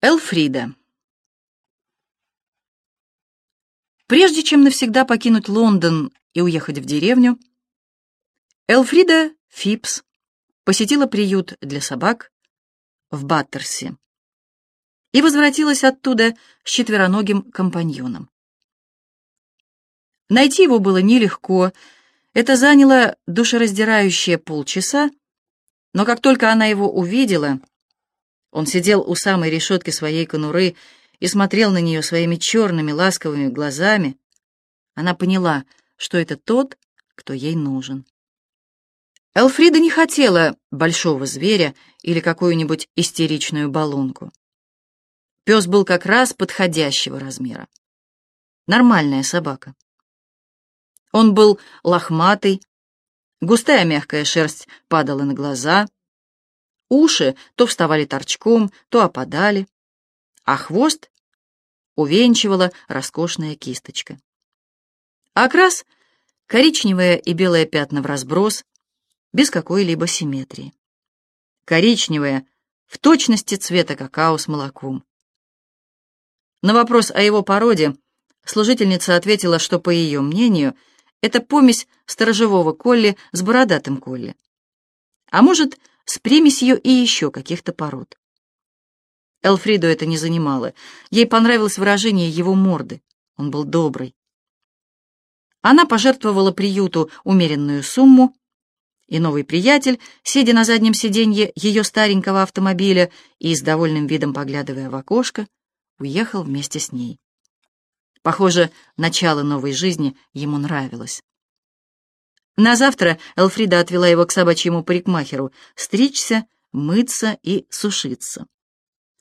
Элфрида. Прежде чем навсегда покинуть Лондон и уехать в деревню, Элфрида Фипс посетила приют для собак в Баттерсе и возвратилась оттуда с четвероногим компаньоном. Найти его было нелегко, это заняло душераздирающие полчаса, но как только она его увидела, он сидел у самой решетки своей конуры и смотрел на нее своими черными ласковыми глазами. Она поняла, что это тот, кто ей нужен. Элфрида не хотела большого зверя или какую-нибудь истеричную баллонку. Пес был как раз подходящего размера. Нормальная собака. Он был лохматый, густая мягкая шерсть падала на глаза, Уши то вставали торчком, то опадали, а хвост увенчивала роскошная кисточка. Окрас — коричневое и белое пятна в разброс, без какой-либо симметрии. Коричневое — в точности цвета какао с молоком. На вопрос о его породе служительница ответила, что, по ее мнению, это помесь сторожевого колли с бородатым колли. А может, с примесью и еще каких-то пород. Элфриду это не занимало. Ей понравилось выражение его морды. Он был добрый. Она пожертвовала приюту умеренную сумму, и новый приятель, сидя на заднем сиденье ее старенького автомобиля и с довольным видом поглядывая в окошко, уехал вместе с ней. Похоже, начало новой жизни ему нравилось. На завтра Элфрида отвела его к собачьему парикмахеру стричься, мыться и сушиться.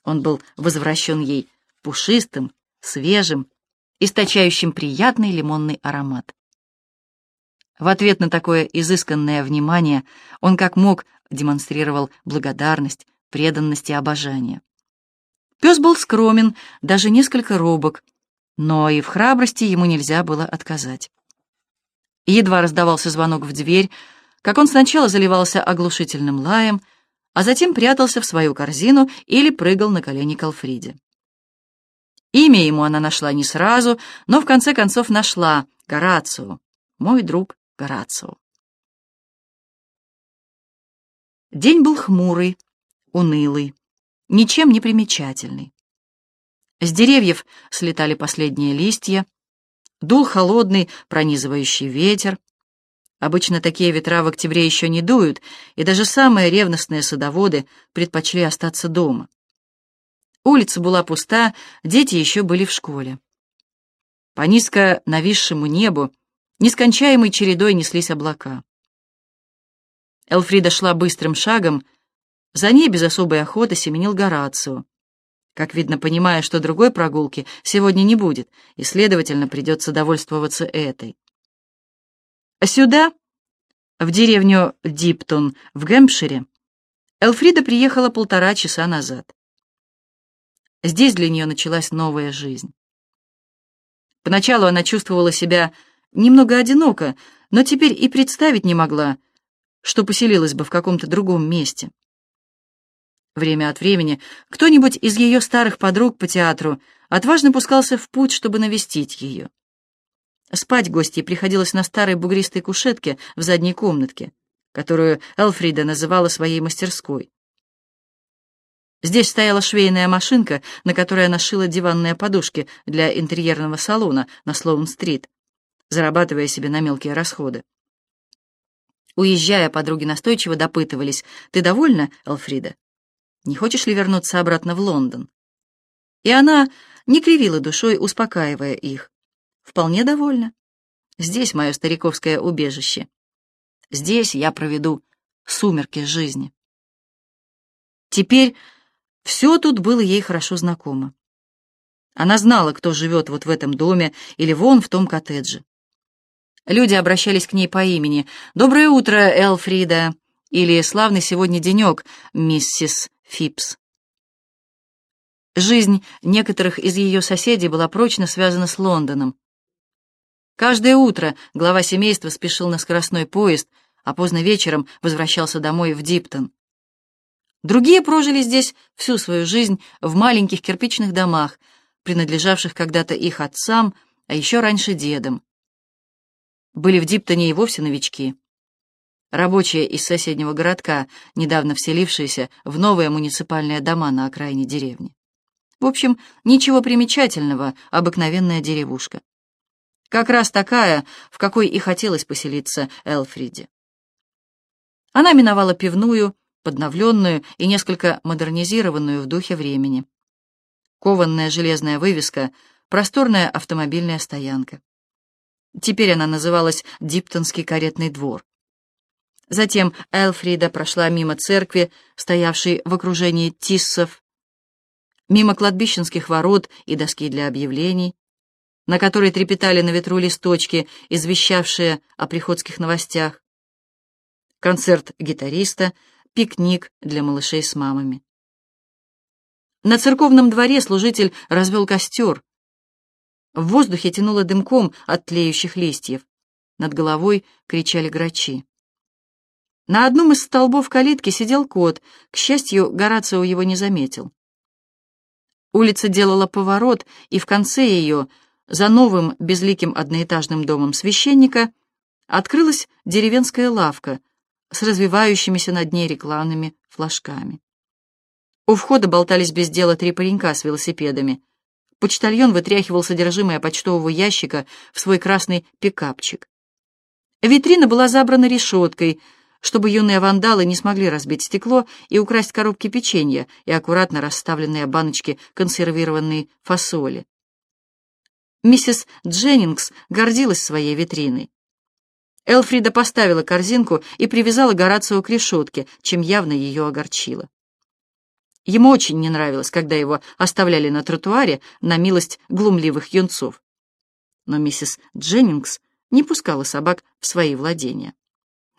Он был возвращен ей пушистым, свежим, источающим приятный лимонный аромат. В ответ на такое изысканное внимание он как мог демонстрировал благодарность, преданность и обожание. Пес был скромен, даже несколько робок, но и в храбрости ему нельзя было отказать. Едва раздавался звонок в дверь, как он сначала заливался оглушительным лаем, а затем прятался в свою корзину или прыгал на колени к Алфриде. Имя ему она нашла не сразу, но в конце концов нашла — Горацио, мой друг Горацио. День был хмурый, унылый, ничем не примечательный. С деревьев слетали последние листья, Дул холодный, пронизывающий ветер. Обычно такие ветра в октябре еще не дуют, и даже самые ревностные садоводы предпочли остаться дома. Улица была пуста, дети еще были в школе. По низко нависшему небу нескончаемой чередой неслись облака. Элфрида шла быстрым шагом, за ней без особой охоты семенил Горацио как видно, понимая, что другой прогулки сегодня не будет, и, следовательно, придется довольствоваться этой. А сюда, в деревню Диптон в Гэмпшире, Элфрида приехала полтора часа назад. Здесь для нее началась новая жизнь. Поначалу она чувствовала себя немного одиноко, но теперь и представить не могла, что поселилась бы в каком-то другом месте. Время от времени кто-нибудь из ее старых подруг по театру отважно пускался в путь, чтобы навестить ее. Спать гостье приходилось на старой бугристой кушетке в задней комнатке, которую Элфрида называла своей мастерской. Здесь стояла швейная машинка, на которой она шила диванные подушки для интерьерного салона на Слоун-стрит, зарабатывая себе на мелкие расходы. Уезжая, подруги настойчиво допытывались, «Ты довольна, Элфрида?» Не хочешь ли вернуться обратно в Лондон?» И она не кривила душой, успокаивая их. «Вполне довольна. Здесь мое стариковское убежище. Здесь я проведу сумерки жизни». Теперь все тут было ей хорошо знакомо. Она знала, кто живет вот в этом доме или вон в том коттедже. Люди обращались к ней по имени. «Доброе утро, Элфрида!» или «Славный сегодня денек, миссис Фипс. Жизнь некоторых из ее соседей была прочно связана с Лондоном. Каждое утро глава семейства спешил на скоростной поезд, а поздно вечером возвращался домой в Диптон. Другие прожили здесь всю свою жизнь в маленьких кирпичных домах, принадлежавших когда-то их отцам, а еще раньше дедам. Были в Диптоне и вовсе новички. Рабочие из соседнего городка, недавно вселившиеся в новые муниципальные дома на окраине деревни. В общем, ничего примечательного, обыкновенная деревушка. Как раз такая, в какой и хотелось поселиться Элфриде. Она миновала пивную, подновленную и несколько модернизированную в духе времени. Кованная железная вывеска, просторная автомобильная стоянка. Теперь она называлась Диптонский каретный двор. Затем Элфрида прошла мимо церкви, стоявшей в окружении тиссов, мимо кладбищенских ворот и доски для объявлений, на которой трепетали на ветру листочки, извещавшие о приходских новостях, концерт гитариста, пикник для малышей с мамами. На церковном дворе служитель развел костер. В воздухе тянуло дымком от тлеющих листьев. Над головой кричали грачи. На одном из столбов калитки сидел кот. К счастью, Горацио его не заметил. Улица делала поворот, и в конце ее, за новым безликим одноэтажным домом священника, открылась деревенская лавка с развивающимися над ней рекламными флажками. У входа болтались без дела три паренька с велосипедами. Почтальон вытряхивал содержимое почтового ящика в свой красный пикапчик. Витрина была забрана решеткой — чтобы юные вандалы не смогли разбить стекло и украсть коробки печенья и аккуратно расставленные баночки консервированной фасоли. Миссис Дженнингс гордилась своей витриной. Элфрида поставила корзинку и привязала Горацио к решетке, чем явно ее огорчило. Ему очень не нравилось, когда его оставляли на тротуаре на милость глумливых юнцов. Но миссис Дженнингс не пускала собак в свои владения.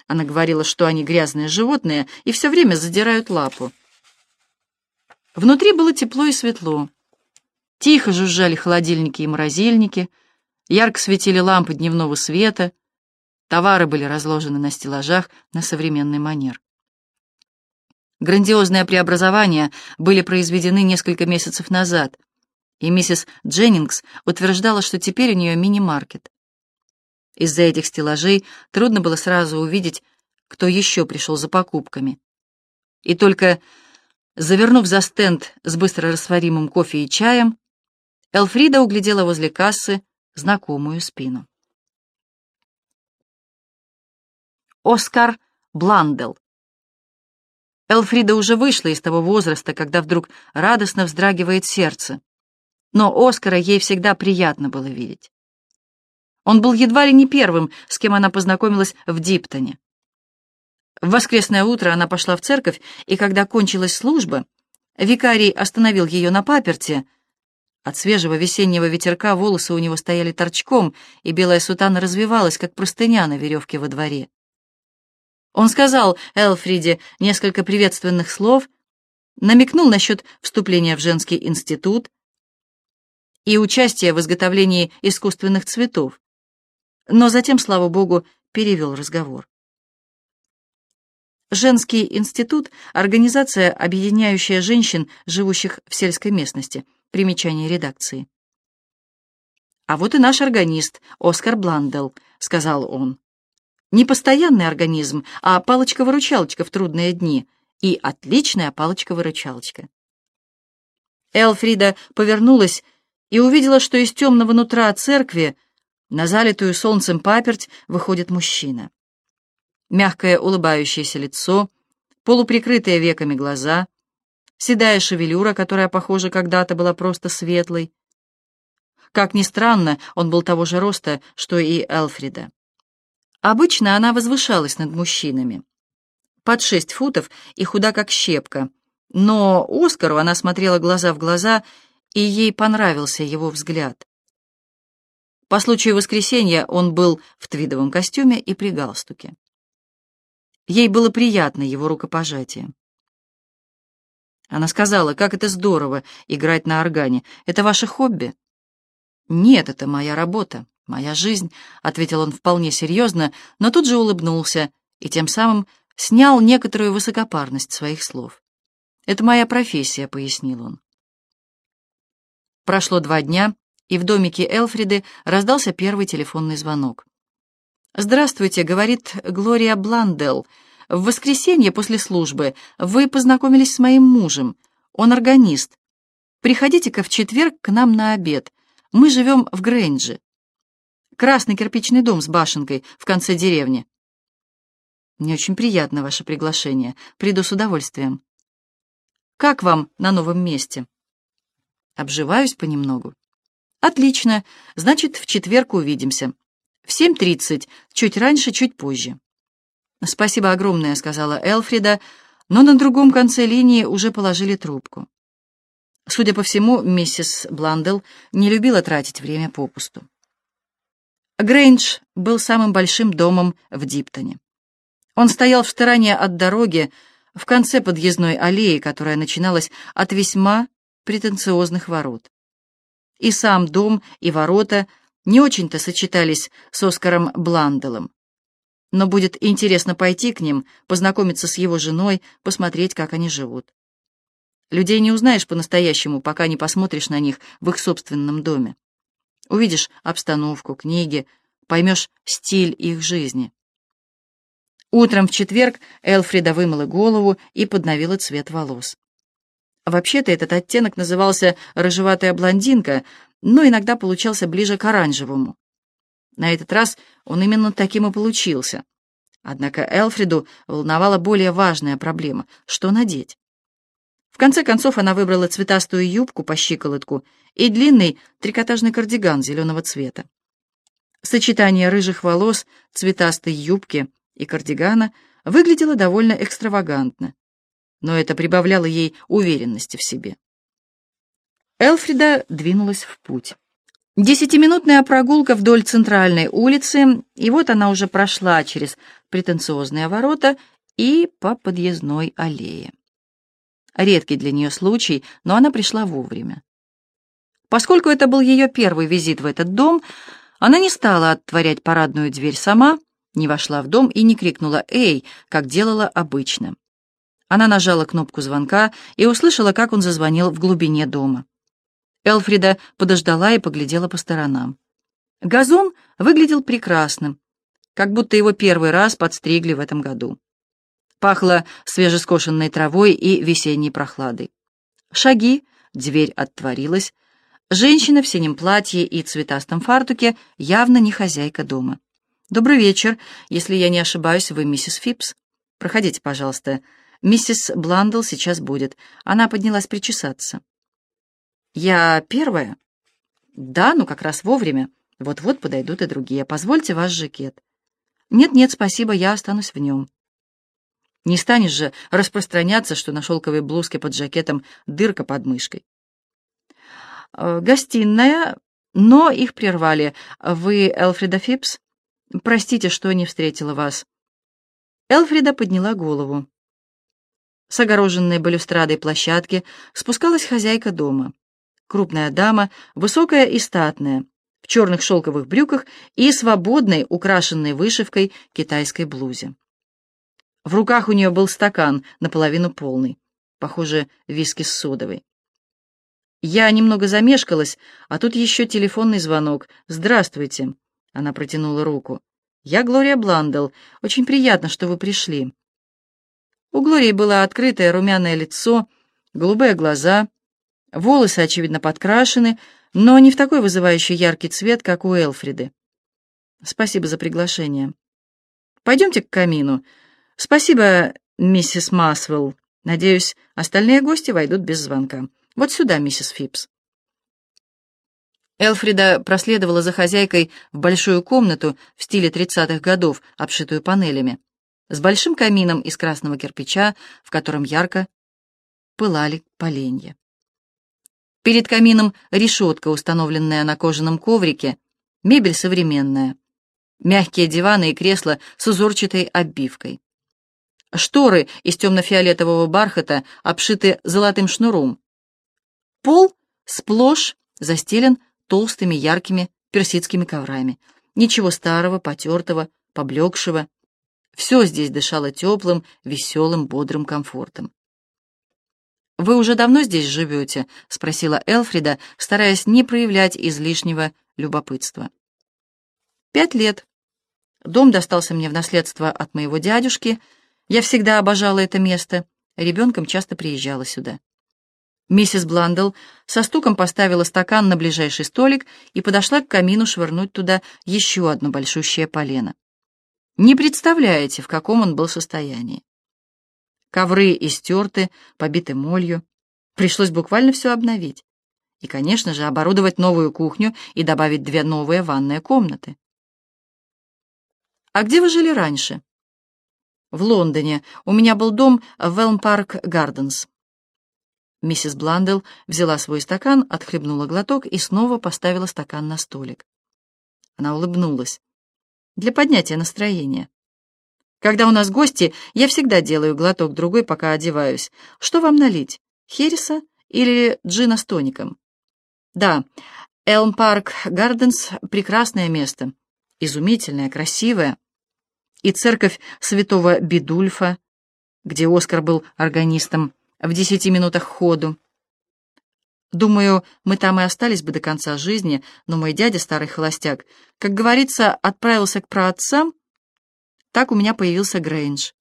Она говорила, что они грязные животные и все время задирают лапу. Внутри было тепло и светло. Тихо жужжали холодильники и морозильники, ярко светили лампы дневного света, товары были разложены на стеллажах на современный манер. Грандиозные преобразования были произведены несколько месяцев назад, и миссис Дженнингс утверждала, что теперь у нее мини-маркет. Из-за этих стеллажей трудно было сразу увидеть, кто еще пришел за покупками. И только завернув за стенд с быстро растворимым кофе и чаем, Элфрида углядела возле кассы знакомую спину. Оскар Бландел. Элфрида уже вышла из того возраста, когда вдруг радостно вздрагивает сердце. Но Оскара ей всегда приятно было видеть. Он был едва ли не первым, с кем она познакомилась в Диптоне. В воскресное утро она пошла в церковь, и когда кончилась служба, викарий остановил ее на паперте. От свежего весеннего ветерка волосы у него стояли торчком, и белая сутана развивалась, как простыня на веревке во дворе. Он сказал Элфриде несколько приветственных слов, намекнул насчет вступления в женский институт и участия в изготовлении искусственных цветов но затем, слава богу, перевел разговор. Женский институт — организация, объединяющая женщин, живущих в сельской местности. Примечание редакции. «А вот и наш органист, Оскар Бландел», — сказал он. «Не постоянный организм, а палочка-выручалочка в трудные дни. И отличная палочка-выручалочка». Элфрида повернулась и увидела, что из темного нутра церкви на залитую солнцем паперть выходит мужчина. Мягкое улыбающееся лицо, полуприкрытые веками глаза, седая шевелюра, которая, похоже, когда-то была просто светлой. Как ни странно, он был того же роста, что и Элфрида. Обычно она возвышалась над мужчинами. Под шесть футов и худа как щепка. Но Оскару она смотрела глаза в глаза, и ей понравился его взгляд. По случаю воскресенья он был в твидовом костюме и при галстуке. Ей было приятно его рукопожатие. Она сказала, как это здорово играть на органе. Это ваше хобби? Нет, это моя работа, моя жизнь, ответил он вполне серьезно, но тут же улыбнулся и тем самым снял некоторую высокопарность своих слов. Это моя профессия», — пояснил он. Прошло два дня, и в домике Элфриды раздался первый телефонный звонок. «Здравствуйте», — говорит Глория Бландел. «В воскресенье после службы вы познакомились с моим мужем. Он органист. Приходите-ка в четверг к нам на обед. Мы живем в Грейнджи. Красный кирпичный дом с башенкой в конце деревни». «Мне очень приятно ваше приглашение. Приду с удовольствием». «Как вам на новом месте?» «Обживаюсь понемногу». «Отлично. Значит, в четверг увидимся. В 7.30, чуть раньше, чуть позже». «Спасибо огромное», — сказала Элфрида, но на другом конце линии уже положили трубку. Судя по всему, миссис Бландел не любила тратить время попусту. Грейндж был самым большим домом в Диптоне. Он стоял в стороне от дороги, в конце подъездной аллеи, которая начиналась от весьма претенциозных ворот. И сам дом, и ворота не очень-то сочетались с Оскаром Бланделом. Но будет интересно пойти к ним, познакомиться с его женой, посмотреть, как они живут. Людей не узнаешь по-настоящему, пока не посмотришь на них в их собственном доме. Увидишь обстановку, книги, поймешь стиль их жизни. Утром в четверг Элфрида вымыла голову и подновила цвет волос. Вообще-то этот оттенок назывался «рыжеватая блондинка», но иногда получался ближе к оранжевому. На этот раз он именно таким и получился. Однако Элфриду волновала более важная проблема — что надеть. В конце концов она выбрала цветастую юбку по щиколотку и длинный трикотажный кардиган зеленого цвета. Сочетание рыжих волос, цветастой юбки и кардигана выглядело довольно экстравагантно, но это прибавляло ей уверенности в себе. Элфрида двинулась в путь. Десятиминутная прогулка вдоль центральной улицы, и вот она уже прошла через претенциозные ворота и по подъездной аллее. Редкий для нее случай, но она пришла вовремя. Поскольку это был ее первый визит в этот дом, она не стала отворять парадную дверь сама, не вошла в дом и не крикнула «Эй!», как делала обычно. Она нажала кнопку звонка и услышала, как он зазвонил в глубине дома. Элфрида подождала и поглядела по сторонам. Газон выглядел прекрасным, как будто его первый раз подстригли в этом году. Пахло свежескошенной травой и весенней прохладой. Шаги, дверь отворилась. Женщина в синем платье и цветастом фартуке явно не хозяйка дома. «Добрый вечер. Если я не ошибаюсь, вы миссис Фипс. Проходите, пожалуйста. Миссис Бландл сейчас будет. Она поднялась причесаться». «Я первая?» «Да, ну как раз вовремя. Вот-вот подойдут и другие. Позвольте ваш жакет». «Нет-нет, спасибо, я останусь в нем». Не станешь же распространяться, что на шелковой блузке под жакетом дырка под мышкой. «Э, «Гостиная, но их прервали. Вы Элфрида Фипс? Простите, что не встретила вас». Элфрида подняла голову. С огороженной балюстрадой площадки спускалась хозяйка дома крупная дама, высокая и статная, в черных шелковых брюках и свободной, украшенной вышивкой китайской блузе. В руках у нее был стакан, наполовину полный, похоже, виски с содовой. Я немного замешкалась, а тут еще телефонный звонок. «Здравствуйте!» Она протянула руку. «Я Глория Бландел. Очень приятно, что вы пришли». У Глории было открытое румяное лицо, голубые глаза, Волосы, очевидно, подкрашены, но не в такой вызывающий яркий цвет, как у Элфриды. Спасибо за приглашение. Пойдемте к камину. Спасибо, миссис Масвелл. Надеюсь, остальные гости войдут без звонка. Вот сюда, миссис Фипс. Элфрида проследовала за хозяйкой в большую комнату в стиле тридцатых годов, обшитую панелями, с большим камином из красного кирпича, в котором ярко пылали поленья. Перед камином решетка, установленная на кожаном коврике, мебель современная, мягкие диваны и кресла с узорчатой оббивкой. Шторы из темно-фиолетового бархата обшиты золотым шнуром. Пол сплошь застелен толстыми яркими персидскими коврами. Ничего старого, потертого, поблекшего. Все здесь дышало теплым, веселым, бодрым комфортом. «Вы уже давно здесь живете?» — спросила Элфрида, стараясь не проявлять излишнего любопытства. «Пять лет. Дом достался мне в наследство от моего дядюшки. Я всегда обожала это место. Ребенком часто приезжала сюда». Миссис Бландл со стуком поставила стакан на ближайший столик и подошла к камину швырнуть туда еще одно большущее полено. Не представляете, в каком он был состоянии. Ковры истерты, побиты молью. Пришлось буквально все обновить. И, конечно же, оборудовать новую кухню и добавить две новые ванные комнаты. «А где вы жили раньше?» «В Лондоне. У меня был дом в Элм Парк Гарденс». Миссис Бландел взяла свой стакан, отхлебнула глоток и снова поставила стакан на столик. Она улыбнулась. Для поднятия настроения. Когда у нас гости, я всегда делаю глоток другой, пока одеваюсь. Что вам налить? Хереса или джина с тоником? Да, Элм Парк Гарденс — прекрасное место. Изумительное, красивое. И церковь святого Бедульфа, где Оскар был органистом, в десяти минутах ходу. Думаю, мы там и остались бы до конца жизни, но мой дядя, старый холостяк, как говорится, отправился к праотцам, так у меня появился Грейндж.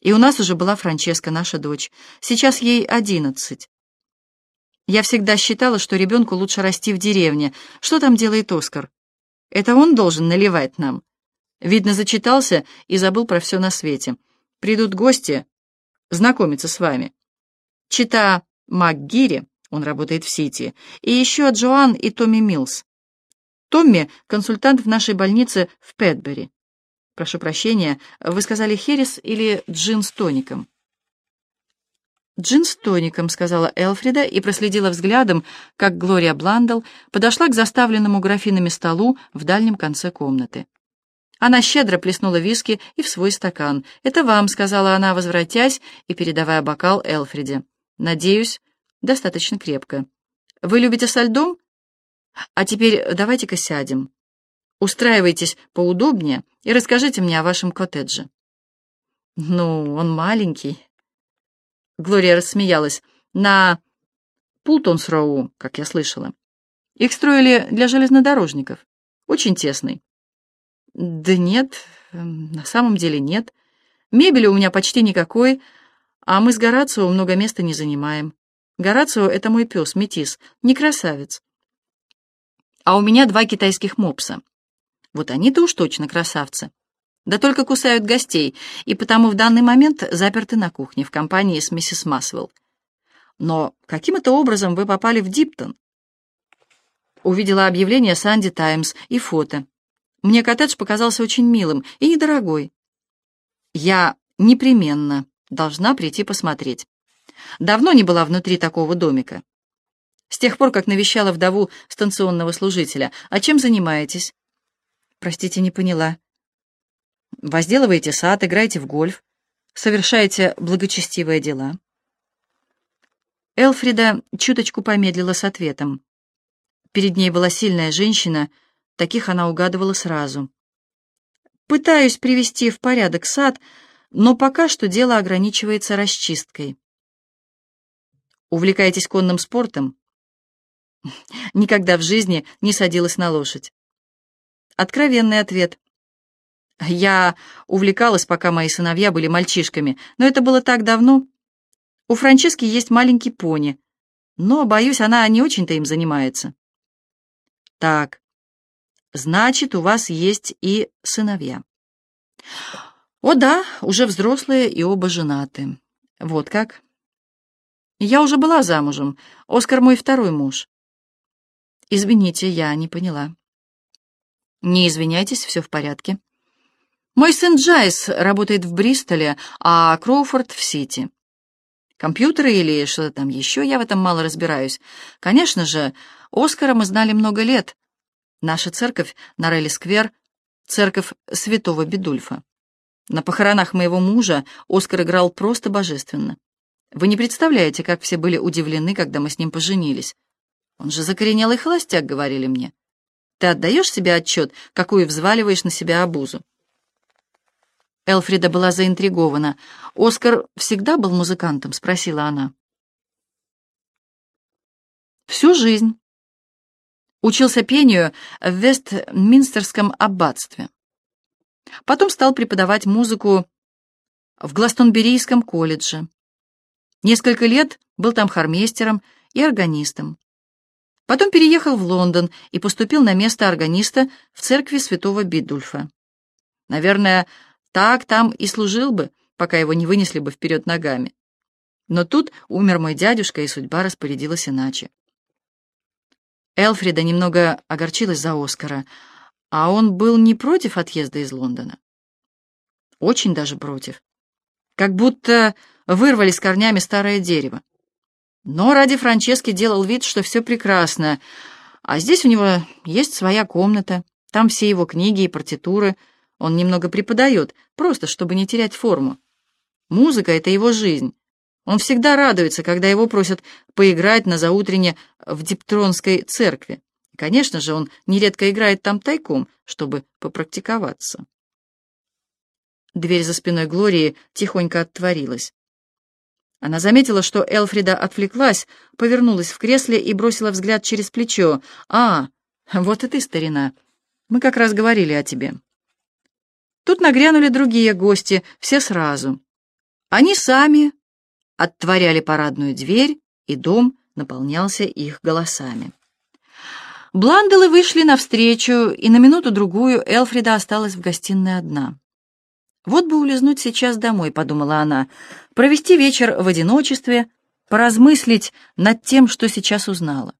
И у нас уже была Франческа, наша дочь. Сейчас ей одиннадцать. Я всегда считала, что ребенку лучше расти в деревне. Что там делает Оскар? Это он должен наливать нам. Видно, зачитался и забыл про все на свете. Придут гости, знакомиться с вами. Чита МакГири, он работает в Сити, и еще Джоан и Томми Милс. Томми — консультант в нашей больнице в Пэтбери. Прошу прощения, вы сказали херес или джин с тоником? «Джин с тоником», — сказала Элфрида и проследила взглядом, как Глория Бландл подошла к заставленному графинами столу в дальнем конце комнаты. Она щедро плеснула виски и в свой стакан. «Это вам», — сказала она, возвратясь и передавая бокал Элфриде. «Надеюсь, достаточно крепко. Вы любите со льдом? А теперь давайте-ка сядем. Устраивайтесь поудобнее и расскажите мне о вашем коттедже». «Ну, он маленький». Глория рассмеялась. «На Пултонс-Роу, как я слышала. Их строили для железнодорожников. Очень тесный. Да нет, на самом деле нет. Мебели у меня почти никакой, а мы с Горацио много места не занимаем. Горацио — это мой пес, метис, не красавец. А у меня два китайских мопса. Вот они-то уж точно красавцы. Да только кусают гостей, и потому в данный момент заперты на кухне в компании с миссис Масвелл. Но каким это образом вы попали в Диптон? Увидела объявление «Санди Таймс» и фото. Мне коттедж показался очень милым и недорогой. Я непременно должна прийти посмотреть. Давно не была внутри такого домика. С тех пор, как навещала вдову станционного служителя. А чем занимаетесь? Простите, не поняла. Возделываете сад, играете в гольф, совершаете благочестивые дела. Элфрида чуточку помедлила с ответом. Перед ней была сильная женщина — Таких она угадывала сразу. Пытаюсь привести в порядок сад, но пока что дело ограничивается расчисткой. Увлекаетесь конным спортом? Никогда в жизни не садилась на лошадь. Откровенный ответ. Я увлекалась, пока мои сыновья были мальчишками, но это было так давно. У Франчески есть маленький пони, но, боюсь, она не очень-то им занимается. Так, Значит, у вас есть и сыновья. О да, уже взрослые и оба женаты. Вот как. Я уже была замужем. Оскар мой второй муж. Извините, я не поняла. Не извиняйтесь, все в порядке. Мой сын Джайс работает в Бристоле, а Кроуфорд в Сити. Компьютеры или что-то там еще, я в этом мало разбираюсь. Конечно же, Оскара мы знали много лет, Наша церковь на Релли-сквер — церковь святого Бедульфа. На похоронах моего мужа Оскар играл просто божественно. Вы не представляете, как все были удивлены, когда мы с ним поженились. Он же закоренелый холостяк, говорили мне. Ты отдаешь себе отчет, какую взваливаешь на себя обузу? Элфрида была заинтригована. «Оскар всегда был музыкантом?» — спросила она. «Всю жизнь. Учился пению в Вестминстерском аббатстве. Потом стал преподавать музыку в Гластонберийском колледже. Несколько лет был там хормейстером и органистом. Потом переехал в Лондон и поступил на место органиста в церкви святого Бидульфа. Наверное, так там и служил бы, пока его не вынесли бы вперед ногами. Но тут умер мой дядюшка, и судьба распорядилась иначе. Элфрида немного огорчилась за Оскара, а он был не против отъезда из Лондона. Очень даже против. Как будто вырвали с корнями старое дерево. Но ради Франчески делал вид, что все прекрасно, а здесь у него есть своя комната, там все его книги и партитуры, он немного преподает, просто чтобы не терять форму. Музыка — это его жизнь. Он всегда радуется, когда его просят поиграть на заутрене в Диптронской церкви. Конечно же, он нередко играет там тайком, чтобы попрактиковаться. Дверь за спиной Глории тихонько отворилась. Она заметила, что Элфрида отвлеклась, повернулась в кресле и бросила взгляд через плечо. «А, вот и ты, старина. Мы как раз говорили о тебе». Тут нагрянули другие гости, все сразу. Они сами отворяли парадную дверь, и дом наполнялся их голосами. Бланделы вышли навстречу, и на минуту-другую Элфрида осталась в гостиной одна. «Вот бы улизнуть сейчас домой», — подумала она, — «провести вечер в одиночестве, поразмыслить над тем, что сейчас узнала».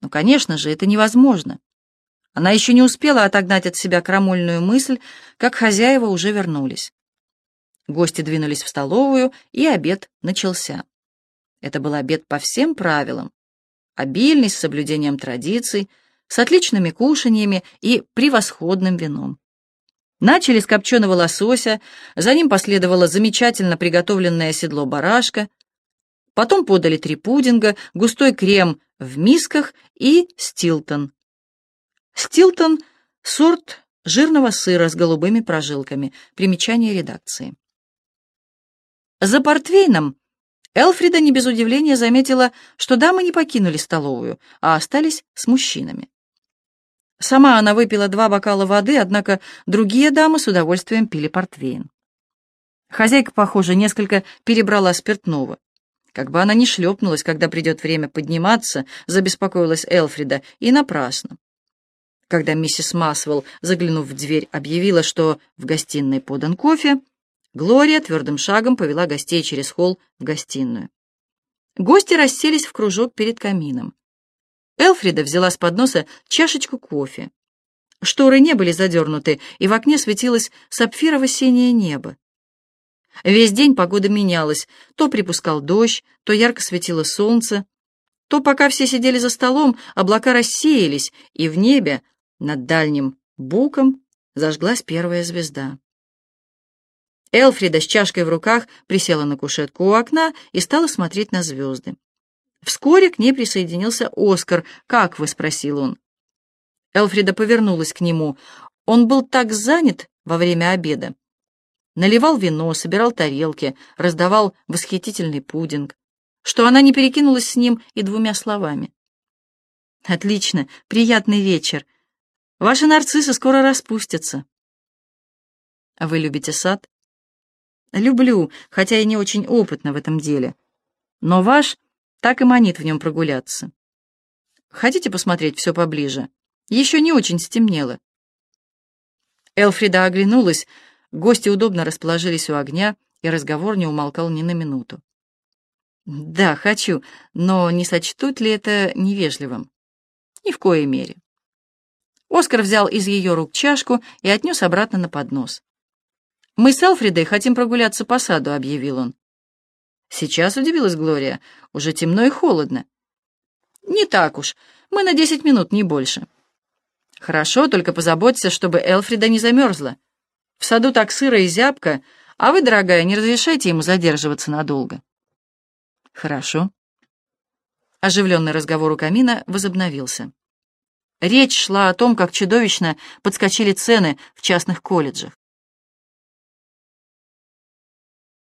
Ну, конечно же, это невозможно. Она еще не успела отогнать от себя крамольную мысль, как хозяева уже вернулись. Гости двинулись в столовую, и обед начался. Это был обед по всем правилам. Обильный, с соблюдением традиций, с отличными кушаньями и превосходным вином. Начали с копченого лосося, за ним последовало замечательно приготовленное седло барашка, потом подали три пудинга, густой крем в мисках и стилтон. Стилтон — сорт жирного сыра с голубыми прожилками. Примечание редакции. За портвейном Элфрида не без удивления заметила, что дамы не покинули столовую, а остались с мужчинами. Сама она выпила два бокала воды, однако другие дамы с удовольствием пили портвейн. Хозяйка, похоже, несколько перебрала спиртного. Как бы она ни шлепнулась, когда придет время подниматься, забеспокоилась Элфрида, и напрасно. Когда миссис Масвелл, заглянув в дверь, объявила, что в гостиной подан кофе, Глория твердым шагом повела гостей через холл в гостиную. Гости расселись в кружок перед камином. Элфрида взяла с подноса чашечку кофе. Шторы не были задернуты, и в окне светилось сапфирово-синее небо. Весь день погода менялась, то припускал дождь, то ярко светило солнце, то, пока все сидели за столом, облака рассеялись, и в небе, над дальним буком, зажглась первая звезда. Элфрида с чашкой в руках присела на кушетку у окна и стала смотреть на звезды. Вскоре к ней присоединился Оскар. «Как вы?» — спросил он. Элфрида повернулась к нему. Он был так занят во время обеда. Наливал вино, собирал тарелки, раздавал восхитительный пудинг, что она не перекинулась с ним и двумя словами. «Отлично, приятный вечер. Ваши нарциссы скоро распустятся». «А вы любите сад?» «Люблю, хотя и не очень опытна в этом деле. Но ваш так и манит в нем прогуляться. Хотите посмотреть все поближе? Еще не очень стемнело. Элфрида оглянулась, гости удобно расположились у огня, и разговор не умолкал ни на минуту. «Да, хочу, но не сочтут ли это невежливым?» «Ни в коей мере». Оскар взял из ее рук чашку и отнес обратно на поднос. «Мы с Элфридой хотим прогуляться по саду», — объявил он. Сейчас удивилась Глория. Уже темно и холодно. Не так уж. Мы на десять минут, не больше. Хорошо, только позаботься, чтобы Элфрида не замерзла. В саду так сыро и зябко, а вы, дорогая, не разрешайте ему задерживаться надолго. Хорошо. Оживленный разговор у камина возобновился. Речь шла о том, как чудовищно подскочили цены в частных колледжах.